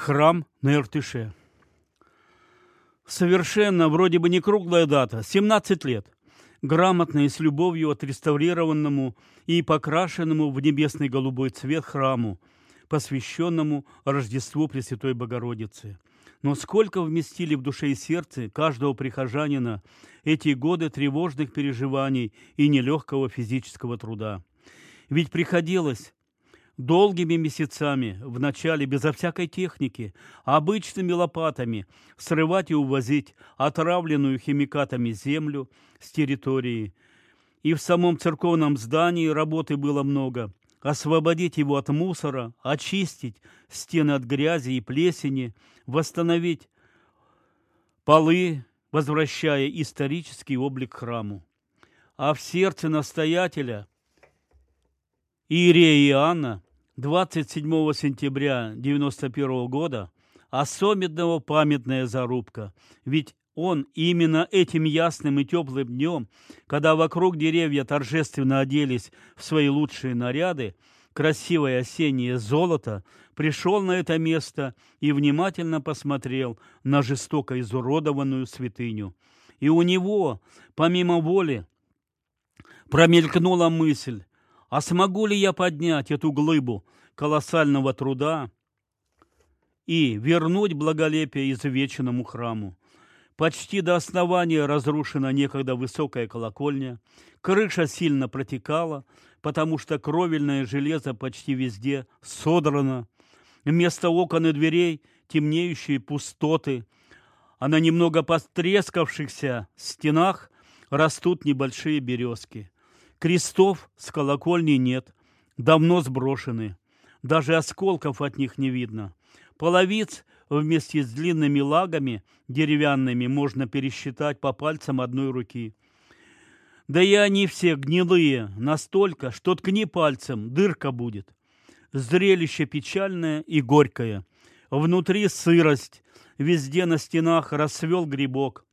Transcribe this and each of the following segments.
Храм на Иртыше. Совершенно вроде бы не круглая дата, 17 лет. Грамотно и с любовью отреставрированному и покрашенному в небесный голубой цвет храму, посвященному Рождеству Пресвятой Богородицы. Но сколько вместили в душе и сердце каждого прихожанина эти годы тревожных переживаний и нелегкого физического труда. Ведь приходилось долгими месяцами, вначале безо всякой техники, обычными лопатами срывать и увозить отравленную химикатами землю с территории. И в самом церковном здании работы было много. Освободить его от мусора, очистить стены от грязи и плесени, восстановить полы, возвращая исторический облик храму. А в сердце настоятеля Иерея Иоанна 27 сентября 1991 года особенного памятная зарубка. Ведь он именно этим ясным и теплым днем, когда вокруг деревья торжественно оделись в свои лучшие наряды, красивое осеннее золото, пришел на это место и внимательно посмотрел на жестоко изуродованную святыню. И у него, помимо воли, промелькнула мысль, а смогу ли я поднять эту глыбу колоссального труда и вернуть благолепие извеченному храму? Почти до основания разрушена некогда высокая колокольня, крыша сильно протекала, потому что кровельное железо почти везде содрано, вместо окон и дверей темнеющие пустоты, а на немного потрескавшихся стенах растут небольшие березки. Крестов с колокольни нет, давно сброшены. Даже осколков от них не видно. Половиц вместе с длинными лагами деревянными можно пересчитать по пальцам одной руки. Да и они все гнилые настолько, что ткни пальцем, дырка будет. Зрелище печальное и горькое. Внутри сырость, везде на стенах расцвел грибок.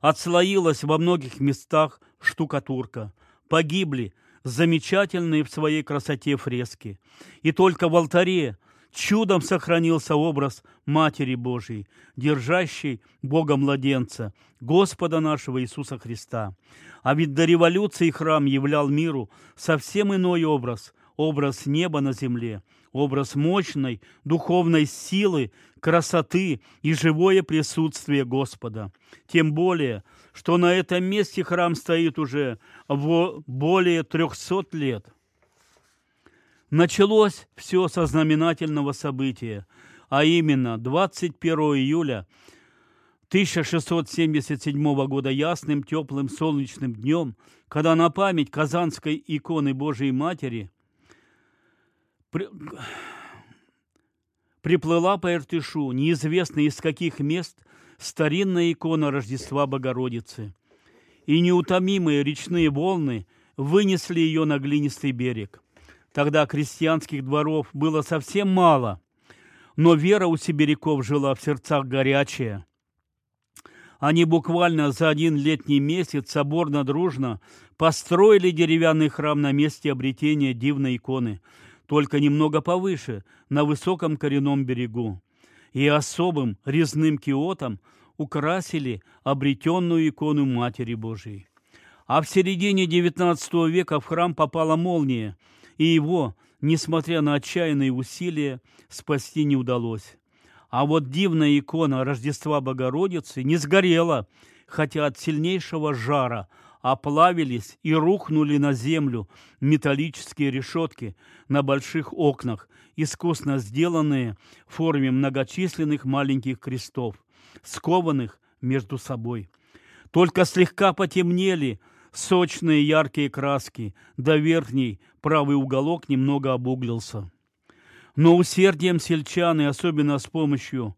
Отслоилась во многих местах штукатурка. Погибли замечательные в своей красоте фрески. И только в алтаре чудом сохранился образ Матери Божией, держащей Бога-младенца, Господа нашего Иисуса Христа. А ведь до революции храм являл миру совсем иной образ, образ неба на земле, образ мощной духовной силы, красоты и живое присутствие Господа. Тем более, что на этом месте храм стоит уже более трехсот лет. Началось все со знаменательного события, а именно 21 июля 1677 года ясным, теплым, солнечным днем, когда на память Казанской иконы Божией Матери при... приплыла по Иртышу, неизвестно из каких мест, старинная икона Рождества Богородицы. И неутомимые речные волны вынесли ее на глинистый берег. Тогда крестьянских дворов было совсем мало, но вера у сибиряков жила в сердцах горячая. Они буквально за один летний месяц соборно-дружно построили деревянный храм на месте обретения дивной иконы, только немного повыше, на высоком коренном берегу и особым резным киотом украсили обретенную икону Матери Божией. А в середине XIX века в храм попала молния, и его, несмотря на отчаянные усилия, спасти не удалось. А вот дивная икона Рождества Богородицы не сгорела, хотя от сильнейшего жара оплавились и рухнули на землю металлические решетки на больших окнах, искусно сделанные в форме многочисленных маленьких крестов, скованных между собой. Только слегка потемнели сочные яркие краски, да верхний правый уголок немного обуглился. Но усердием сельчан и особенно с помощью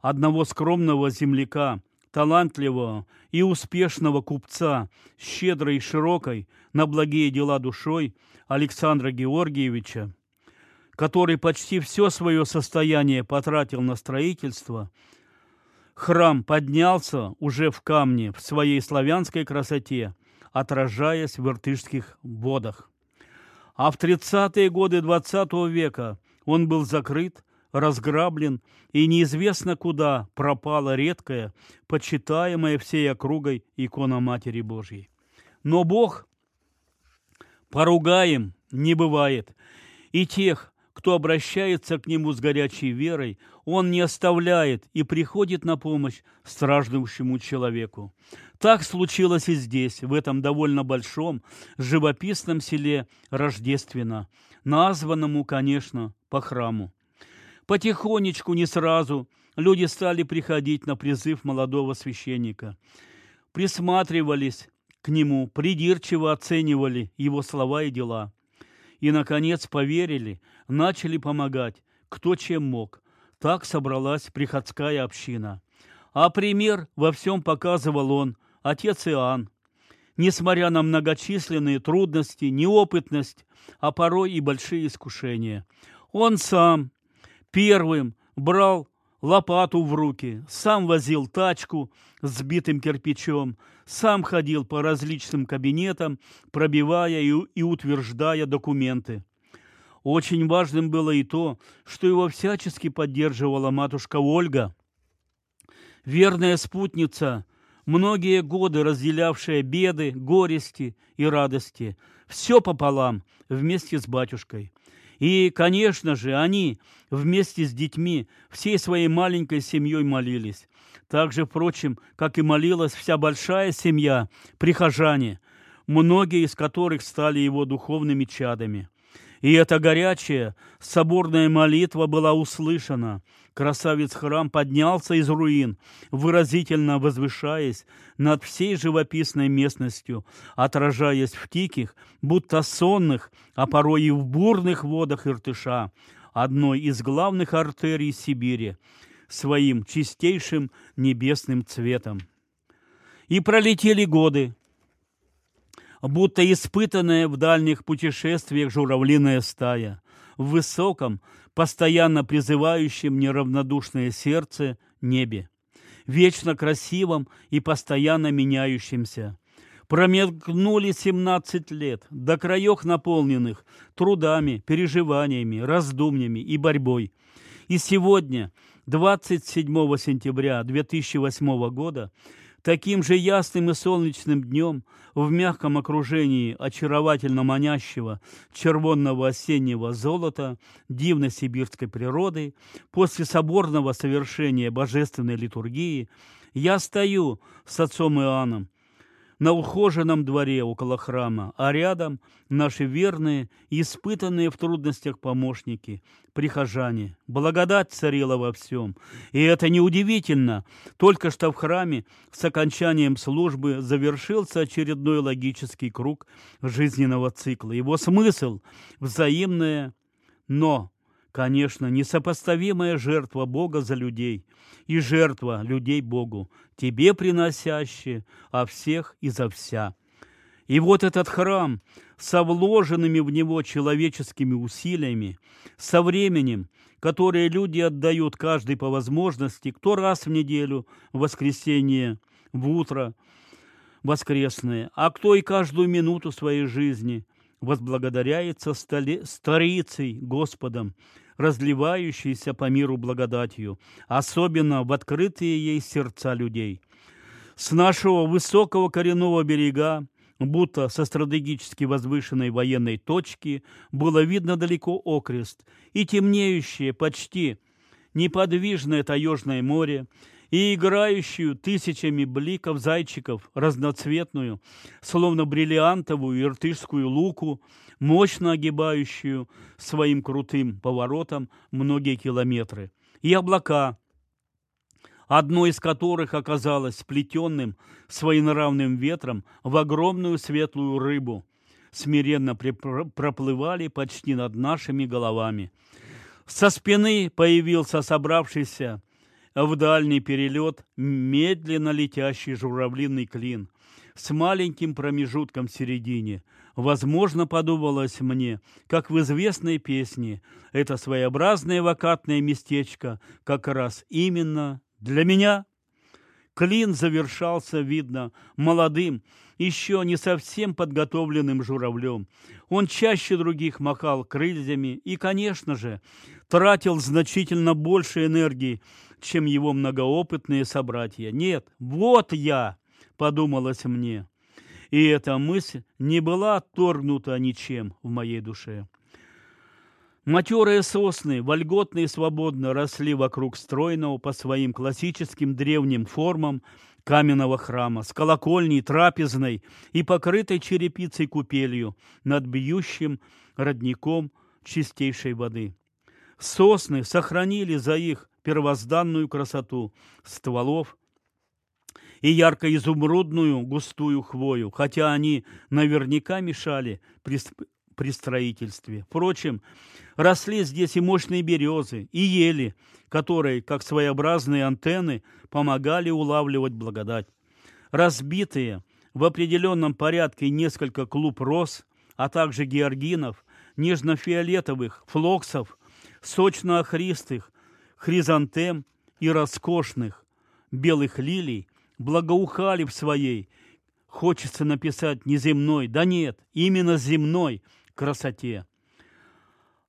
одного скромного земляка, талантливого и успешного купца, щедрой и широкой на благие дела душой Александра Георгиевича, который почти все свое состояние потратил на строительство, храм поднялся уже в камне в своей славянской красоте, отражаясь в иртышских водах. А в 30-е годы XX века он был закрыт, разграблен, и неизвестно куда пропала редкая, почитаемая всей округой икона Матери Божьей. Но Бог поругаем не бывает, и тех, кто обращается к Нему с горячей верой, Он не оставляет и приходит на помощь страждущему человеку. Так случилось и здесь, в этом довольно большом, живописном селе Рождественно, названному, конечно, по храму. Потихонечку, не сразу, люди стали приходить на призыв молодого священника. Присматривались к нему, придирчиво оценивали его слова и дела. И, наконец, поверили, начали помогать, кто чем мог. Так собралась приходская община. А пример во всем показывал он, отец Иоанн. Несмотря на многочисленные трудности, неопытность, а порой и большие искушения. Он сам первым брал лопату в руки, сам возил тачку с сбитым кирпичом, сам ходил по различным кабинетам, пробивая и, и утверждая документы. Очень важным было и то, что его всячески поддерживала матушка Ольга, верная спутница, многие годы разделявшая беды, горести и радости, все пополам вместе с батюшкой – и, конечно же, они вместе с детьми всей своей маленькой семьей молились. Так же, впрочем, как и молилась вся большая семья, прихожане, многие из которых стали его духовными чадами. И эта горячая соборная молитва была услышана. Красавец-храм поднялся из руин, выразительно возвышаясь над всей живописной местностью, отражаясь в тиких, будто сонных, а порой и в бурных водах Иртыша, одной из главных артерий Сибири, своим чистейшим небесным цветом. И пролетели годы, будто испытанная в дальних путешествиях журавлиная стая, в высоком, постоянно призывающем неравнодушное сердце небе, вечно красивом и постоянно меняющимся. Промелькнули семнадцать лет, до краев наполненных трудами, переживаниями, раздумьями и борьбой. И сегодня, 27 сентября 2008 года, Таким же ясным и солнечным днем в мягком окружении очаровательно манящего червонного осеннего золота дивной сибирской природы, после соборного совершения божественной литургии, я стою с отцом Иоанном на ухоженном дворе около храма, а рядом наши верные, испытанные в трудностях помощники, прихожане. Благодать царила во всем. И это неудивительно. Только что в храме с окончанием службы завершился очередной логический круг жизненного цикла. Его смысл – взаимное «но», конечно, несопоставимая жертва Бога за людей и жертва людей Богу, тебе приносящие, а всех и за вся. И вот этот храм со вложенными в него человеческими усилиями, со временем, которое люди отдают каждый по возможности, кто раз в неделю, в воскресенье, в утро воскресное, а кто и каждую минуту своей жизни возблагодаряется старицей Господом, разливающейся по миру благодатью, особенно в открытые ей сердца людей. С нашего высокого коренного берега, будто со стратегически возвышенной военной точки, было видно далеко окрест и темнеющее почти неподвижное таежное море, и играющую тысячами бликов зайчиков разноцветную, словно бриллиантовую иртышскую луку, мощно огибающую своим крутым поворотом многие километры, и облака, одно из которых оказалось сплетенным своенравным ветром в огромную светлую рыбу, смиренно проплывали почти над нашими головами. Со спины появился собравшийся в дальний перелет медленно летящий журавлиный клин с маленьким промежутком в середине – Возможно, подумалось мне, как в известной песне, это своеобразное вакатное местечко как раз именно для меня. Клин завершался, видно, молодым, еще не совсем подготовленным журавлем. Он чаще других махал крыльями и, конечно же, тратил значительно больше энергии, чем его многоопытные собратья. «Нет, вот я!» – подумалось мне. И эта мысль не была отторгнута ничем в моей душе. Матерые сосны вольготно и свободно росли вокруг стройного по своим классическим древним формам каменного храма с колокольней, трапезной и покрытой черепицей купелью над бьющим родником чистейшей воды. Сосны сохранили за их первозданную красоту стволов и ярко-изумрудную густую хвою, хотя они наверняка мешали при, при строительстве. Впрочем, росли здесь и мощные березы, и ели, которые, как своеобразные антенны, помогали улавливать благодать. Разбитые в определенном порядке несколько клуб роз, а также георгинов, нежно-фиолетовых, флоксов, сочно-охристых, хризантем и роскошных белых лилий благоухали в своей, хочется написать неземной, да нет, именно земной красоте.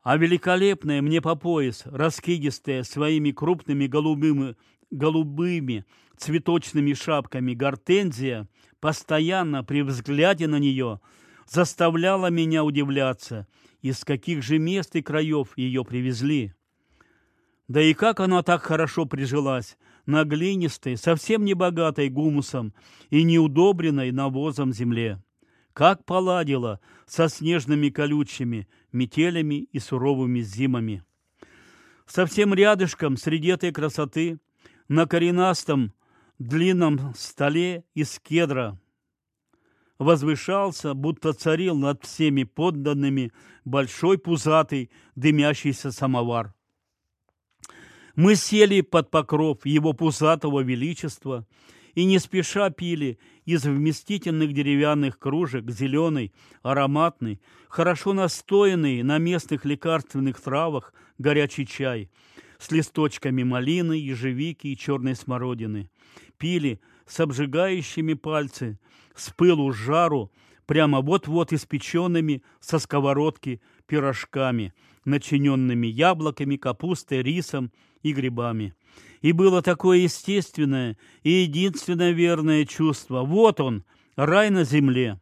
А великолепная мне по пояс, раскидистая своими крупными голубыми, голубыми цветочными шапками гортензия, постоянно при взгляде на нее заставляла меня удивляться, из каких же мест и краев ее привезли. Да и как она так хорошо прижилась на глинистой, совсем не богатой гумусом и неудобренной навозом земле. Как поладила со снежными колючими метелями и суровыми зимами. Совсем рядышком среди этой красоты на коренастом длинном столе из кедра возвышался, будто царил над всеми подданными большой пузатый дымящийся самовар. Мы сели под покров его пузатого величества и не спеша пили из вместительных деревянных кружек зеленый, ароматный, хорошо настоянный на местных лекарственных травах горячий чай с листочками малины, ежевики и черной смородины. Пили с обжигающими пальцы, с пылу жару, прямо вот-вот испеченными со сковородки пирожками, начиненными яблоками, капустой, рисом и грибами. И было такое естественное и единственное верное чувство. Вот он, рай на земле.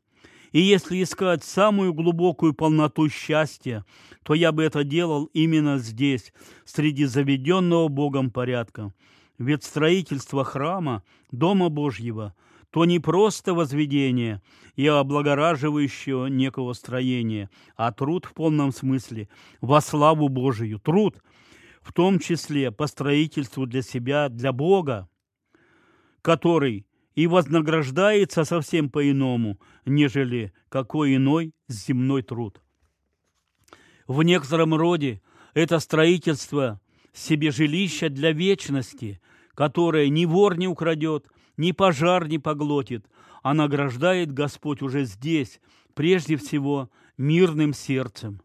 И если искать самую глубокую полноту счастья, то я бы это делал именно здесь, среди заведенного Богом порядка. Ведь строительство храма, Дома Божьего – то не просто возведение и облагораживающего некого строения, а труд в полном смысле, во славу Божию, труд, в том числе по строительству для себя, для Бога, который и вознаграждается совсем по-иному, нежели какой иной земной труд. В некотором роде это строительство себе жилища для вечности, которое ни вор не украдет, ни пожар не поглотит, а награждает Господь уже здесь, прежде всего, мирным сердцем.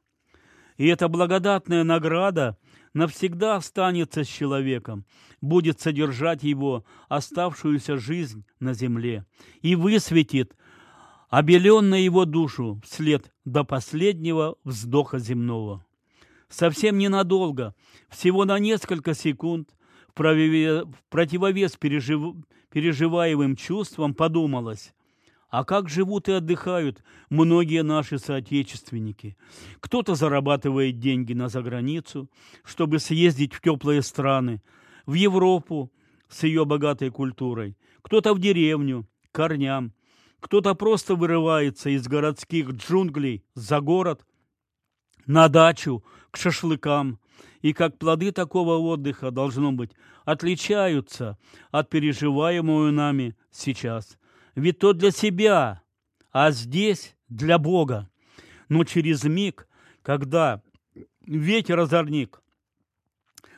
И эта благодатная награда навсегда останется с человеком, будет содержать его оставшуюся жизнь на земле и высветит обеленную его душу вслед до последнего вздоха земного. Совсем ненадолго, всего на несколько секунд, в противовес пережив... переживаемым чувствам подумалось, а как живут и отдыхают многие наши соотечественники? Кто-то зарабатывает деньги на заграницу, чтобы съездить в теплые страны, в Европу с ее богатой культурой, кто-то в деревню, к корням, кто-то просто вырывается из городских джунглей за город, на дачу, к шашлыкам, и как плоды такого отдыха, должно быть, отличаются от переживаемого нами сейчас. Ведь то для себя, а здесь для Бога. Но через миг, когда ветер-озорник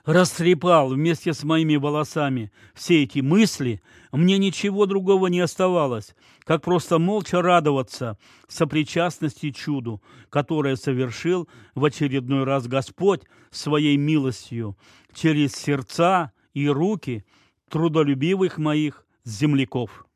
растрепал вместе с моими волосами все эти мысли, мне ничего другого не оставалось, как просто молча радоваться сопричастности чуду, которое совершил в очередной раз Господь своей милостью через сердца и руки трудолюбивых моих земляков.